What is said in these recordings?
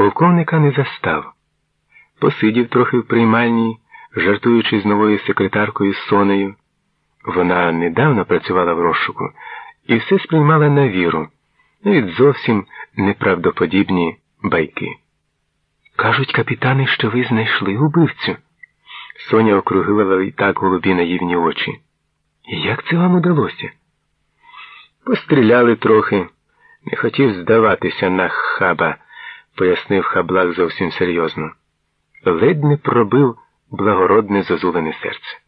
Полковника не застав. Посидів трохи в приймальній, жартуючи з новою секретаркою Сонею. Вона недавно працювала в розшуку і все сприймала на віру, навіть зовсім неправдоподібні байки. Кажуть, капітани, що ви знайшли убивцю. Соня округлила і так голубі наївні очі. Як це вам удалося? Постріляли трохи, не хотів здаватися на хаба, пояснив хаблак зовсім серйозно. Ледь не пробив благородне зозулене серце.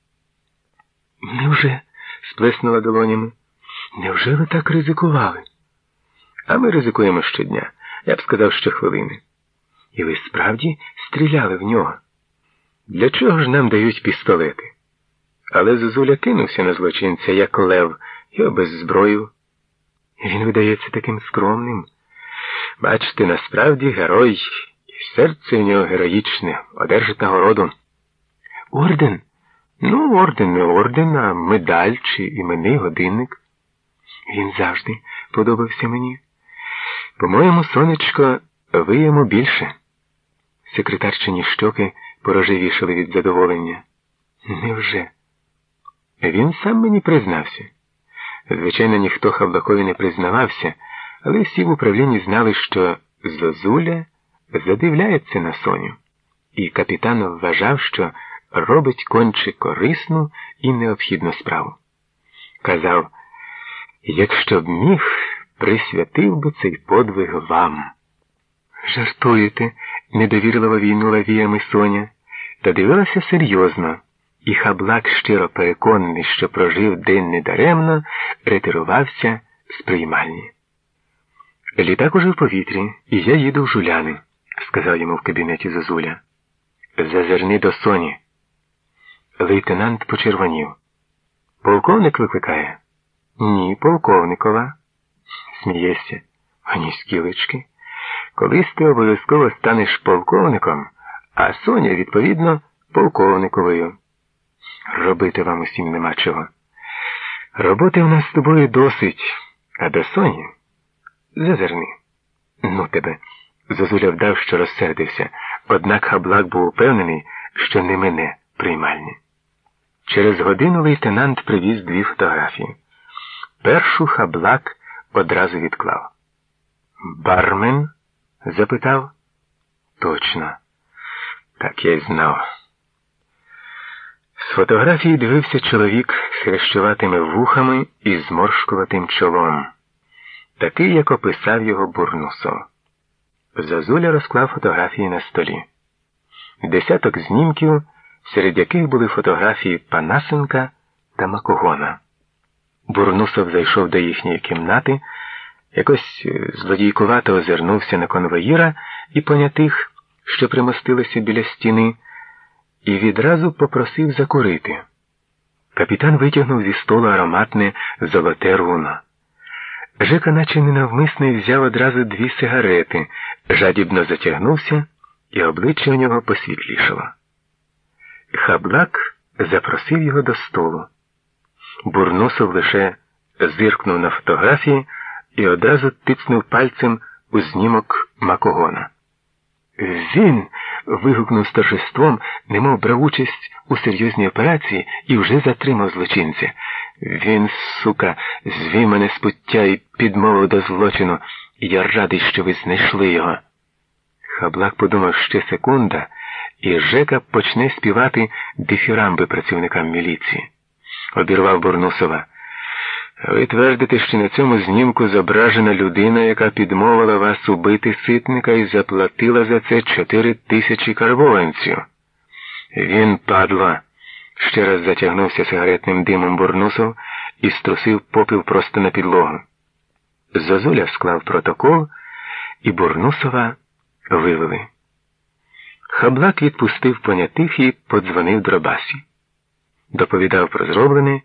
Невже? сплеснула долонями. Невже ви так ризикували? А ми ризикуємо щодня. Я б сказав, що хвилини. І ви справді стріляли в нього? Для чого ж нам дають пістолети? Але Зозуля кинувся на злочинця, як лев, і обеззброїв. Він видається таким скромним. Бачите, насправді герой, і серце в нього героїчне, одержить нагороду. Орден? Ну, орден не орден, а медаль чи іменний годинник. Він завжди подобався мені. По-моєму, сонечко, ви йому більше. Секретарчині щоки порожевішали від задоволення. Невже? Він сам мені признався. Звичайно, ніхто Хавлакові не признавався, але всі в управлінні знали, що Зозуля задивляється на Соню, і капітан вважав, що робить конче корисну і необхідну справу. Казав, якщо б міг, присвятив би цей подвиг вам. Жартуєте, недовірливо війнула віями Соня, та дивилася серйозно, і хаблак, щиро переконаний, що прожив день недаремно, ретирувався з приймальні. Літак уже в повітрі, і я їду в жуляни, сказав йому в кабінеті Зозуля. Зазирни до Соні. Лейтенант почервонів. Полковник викликає? Ні, полковникова. Смієшся, ані скілечки. Колись ти обов'язково станеш полковником, а Соня, відповідно, полковниковою. Робити вам усім нема чого. Роботи в нас з тобою досить, а до Соні зазирни. Ну тебе. Зозуля вдав, що розсердився, однак хаблак був упевнений, що не мене приймальні. Через годину лейтенант привіз дві фотографії. Першу хаблак одразу відклав. Бармен? запитав. Точно, так я й знав. З фотографії дивився чоловік з хрещуватими вухами і зморшкуватим чолом, такий, як описав його Бурнусов. Зазуля розклав фотографії на столі. Десяток знімків, серед яких були фотографії Панасенка та Макогона. Бурнусов зайшов до їхньої кімнати, якось злодійкувато озирнувся на конвоїра і понятих, що примостилися біля стіни і відразу попросив закурити. Капітан витягнув зі столу ароматне золоте руно. Жека, наче ненавмисно, взяв одразу дві сигарети, жадібно затягнувся, і обличчя у нього посвітлішало. Хаблак запросив його до столу. Бурносов лише зиркнув на фотографії і одразу тицнув пальцем у знімок Макогона. Він. вигукнув з торжеством, немов брав участь у серйозній операції і вже затримав злочинця. Він, сука, звів мене з пуття і підмовив до злочину, і я радий, що ви знайшли його. Хаблак подумав ще секунда, і Жека почне співати дифірамби працівникам міліції. Обірвав Бурнусова. Ви твердите, що на цьому знімку зображена людина, яка підмовила вас убити ситника і заплатила за це чотири тисячі карбованців. Він, падла, ще раз затягнувся сигаретним димом бурнусов і струсив попіл просто на підлогу. Зозуля склав протокол, і Бурнусова вивели. Хаблак відпустив понятих і подзвонив дробасі. Доповідав про зроблене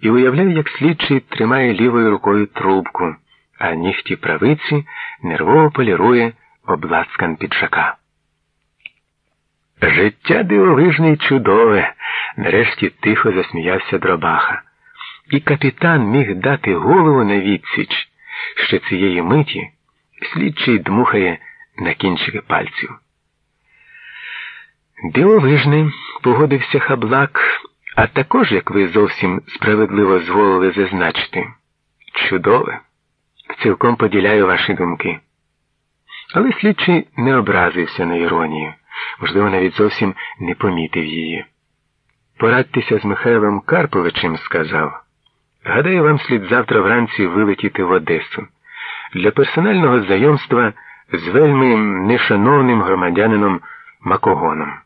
і уявляв, як слідчий тримає лівою рукою трубку, а нігті правиці нервово полірує облацкан піджака. Життя дивовижне й чудове, нарешті тихо засміявся дробаха. І капітан міг дати голову на відсіч, що цієї миті слідчий дмухає на кінчики пальців. Дивовижний, погодився хаблак, а також, як ви зовсім справедливо зволили зазначити, чудове, цілком поділяю ваші думки. Але слідчий не образився на іронію, можливо, навіть зовсім не помітив її. Порадьтеся з Михайлом Карповичем, сказав. Гадаю, вам слід завтра вранці вилетіти в Одесу для персонального знайомства з вельми нешановним громадянином Макогоном.